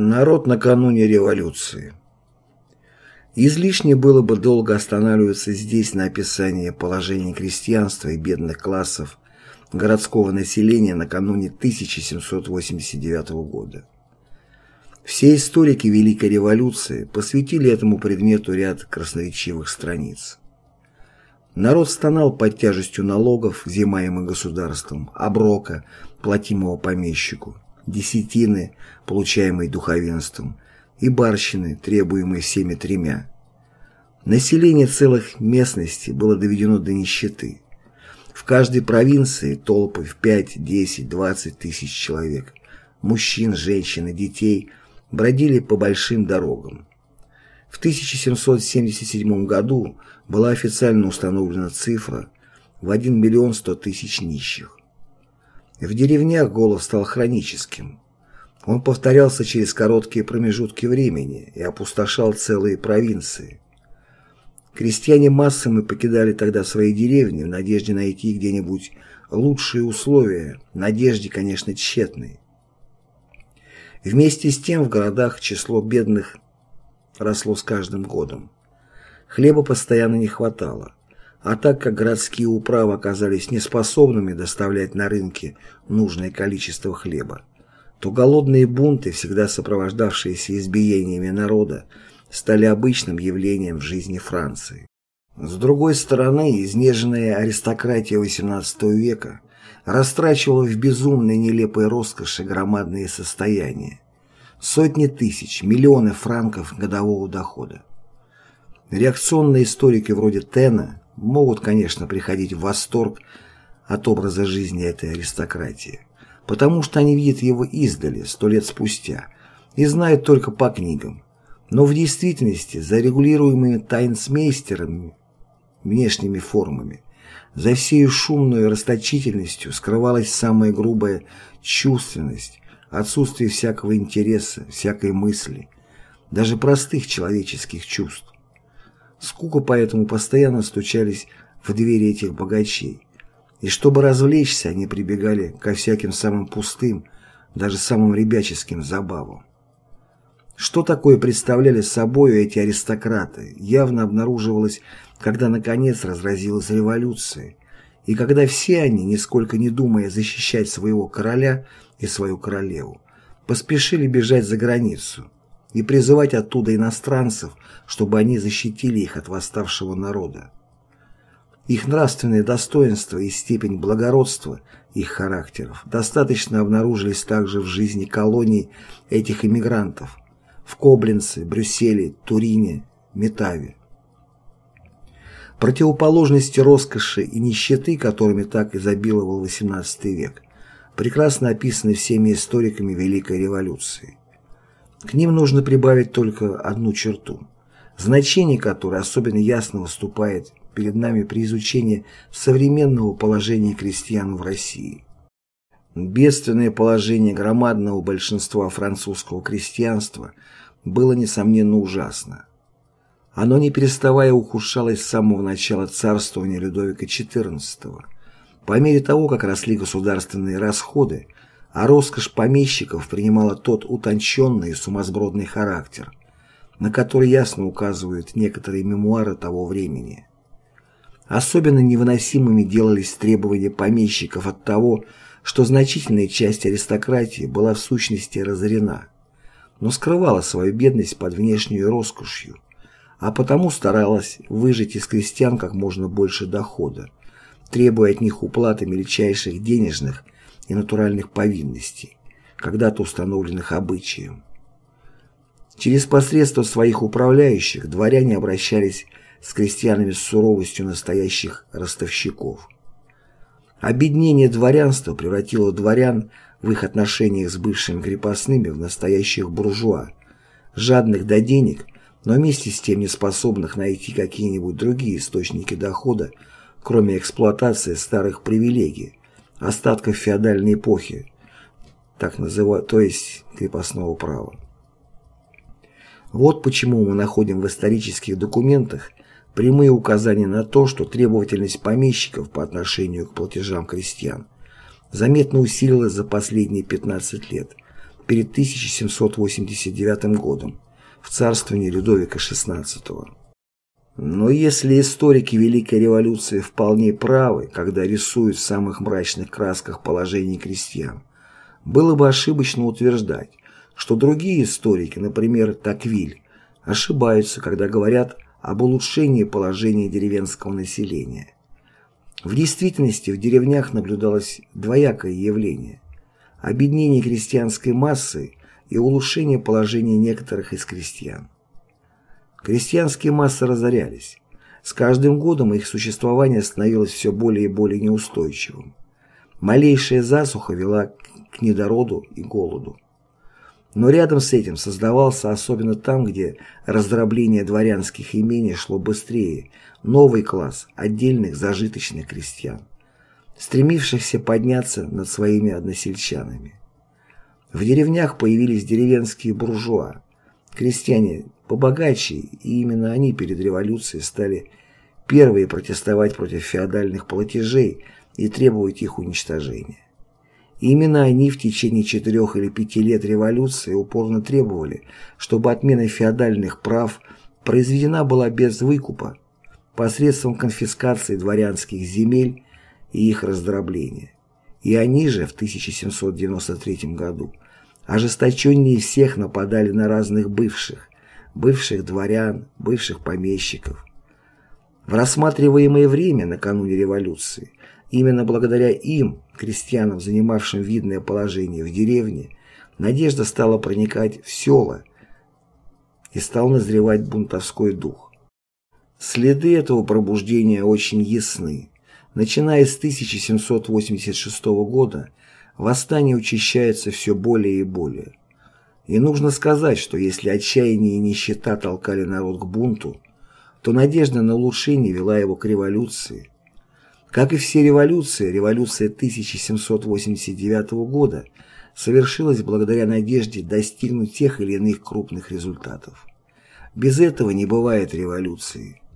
Народ накануне революции. Излишне было бы долго останавливаться здесь на описании положения крестьянства и бедных классов городского населения накануне 1789 года. Все историки Великой революции посвятили этому предмету ряд красноречивых страниц. Народ стонал под тяжестью налогов, взимаемых государством, оброка, платимого помещику, десятины, получаемой духовенством, и барщины, требуемой всеми тремя. Население целых местностей было доведено до нищеты. В каждой провинции толпы в 5, 10, 20 тысяч человек, мужчин, женщин и детей, бродили по большим дорогам. В 1777 году была официально установлена цифра в 1 миллион 100 тысяч нищих. В деревнях голод стал хроническим. Он повторялся через короткие промежутки времени и опустошал целые провинции. Крестьяне массами покидали тогда свои деревни в надежде найти где-нибудь лучшие условия, надежде, конечно, тщетной. Вместе с тем в городах число бедных росло с каждым годом. Хлеба постоянно не хватало. А так как городские управы оказались неспособными доставлять на рынки нужное количество хлеба, то голодные бунты, всегда сопровождавшиеся избиениями народа, стали обычным явлением в жизни Франции. С другой стороны, изнеженная аристократия XVIII века растрачивала в безумной нелепой роскоши громадные состояния. Сотни тысяч, миллионы франков годового дохода. Реакционные историки вроде Тена могут, конечно, приходить в восторг от образа жизни этой аристократии, потому что они видят его издали, сто лет спустя, и знают только по книгам. Но в действительности, за регулируемыми тайнсмейстерами, внешними формами, за всей шумной расточительностью скрывалась самая грубая чувственность, отсутствие всякого интереса, всякой мысли, даже простых человеческих чувств. Скука поэтому постоянно стучались в двери этих богачей. И чтобы развлечься, они прибегали ко всяким самым пустым, даже самым ребяческим забавам. Что такое представляли собой эти аристократы, явно обнаруживалось, когда наконец разразилась революция, и когда все они, нисколько не думая защищать своего короля и свою королеву, поспешили бежать за границу, и призывать оттуда иностранцев, чтобы они защитили их от восставшего народа. Их нравственное достоинство и степень благородства их характеров достаточно обнаружились также в жизни колоний этих иммигрантов в Коблинце, Брюсселе, Турине, Метаве. Противоположности роскоши и нищеты, которыми так изобиловал XVIII век, прекрасно описаны всеми историками Великой революции. К ним нужно прибавить только одну черту, значение которой особенно ясно выступает перед нами при изучении современного положения крестьян в России. Бедственное положение громадного большинства французского крестьянства было, несомненно, ужасно. Оно не переставая ухудшалось с самого начала царствования Людовика XIV. По мере того, как росли государственные расходы, а роскошь помещиков принимала тот утонченный и сумасбродный характер, на который ясно указывают некоторые мемуары того времени. Особенно невыносимыми делались требования помещиков от того, что значительная часть аристократии была в сущности разорена, но скрывала свою бедность под внешней роскошью, а потому старалась выжать из крестьян как можно больше дохода, требуя от них уплаты мельчайших денежных и натуральных повинностей, когда-то установленных обычаем. Через посредство своих управляющих дворяне обращались с крестьянами с суровостью настоящих ростовщиков. Объединение дворянства превратило дворян в их отношениях с бывшими крепостными в настоящих буржуа, жадных до денег, но вместе с тем не способных найти какие-нибудь другие источники дохода, кроме эксплуатации старых привилегий, остатков феодальной эпохи, так называют, то есть крепостного права. Вот почему мы находим в исторических документах прямые указания на то, что требовательность помещиков по отношению к платежам крестьян заметно усилилась за последние 15 лет, перед 1789 годом в царствовании Людовика XVI. Но если историки Великой революции вполне правы, когда рисуют в самых мрачных красках положение крестьян, было бы ошибочно утверждать, что другие историки, например, Таквиль, ошибаются, когда говорят об улучшении положения деревенского населения. В действительности в деревнях наблюдалось двоякое явление – объединение крестьянской массы и улучшение положения некоторых из крестьян. Крестьянские массы разорялись. С каждым годом их существование становилось все более и более неустойчивым. Малейшая засуха вела к недороду и голоду. Но рядом с этим создавался, особенно там, где раздробление дворянских имений шло быстрее, новый класс отдельных зажиточных крестьян, стремившихся подняться над своими односельчанами. В деревнях появились деревенские буржуа, крестьяне побогаче, и именно они перед революцией стали первые протестовать против феодальных платежей и требовать их уничтожения. именно они в течение четырех или пяти лет революции упорно требовали, чтобы отмена феодальных прав произведена была без выкупа, посредством конфискации дворянских земель и их раздробления. И они же в 1793 году ожесточеннее всех нападали на разных бывших, бывших дворян, бывших помещиков. В рассматриваемое время накануне революции, именно благодаря им, крестьянам, занимавшим видное положение в деревне, надежда стала проникать в села и стал назревать бунтовской дух. Следы этого пробуждения очень ясны. Начиная с 1786 года восстание учащается все более и более. И нужно сказать, что если отчаяние и нищета толкали народ к бунту, то надежда на улучшение вела его к революции. Как и все революции, революция 1789 года совершилась благодаря надежде достигнуть тех или иных крупных результатов. Без этого не бывает революции.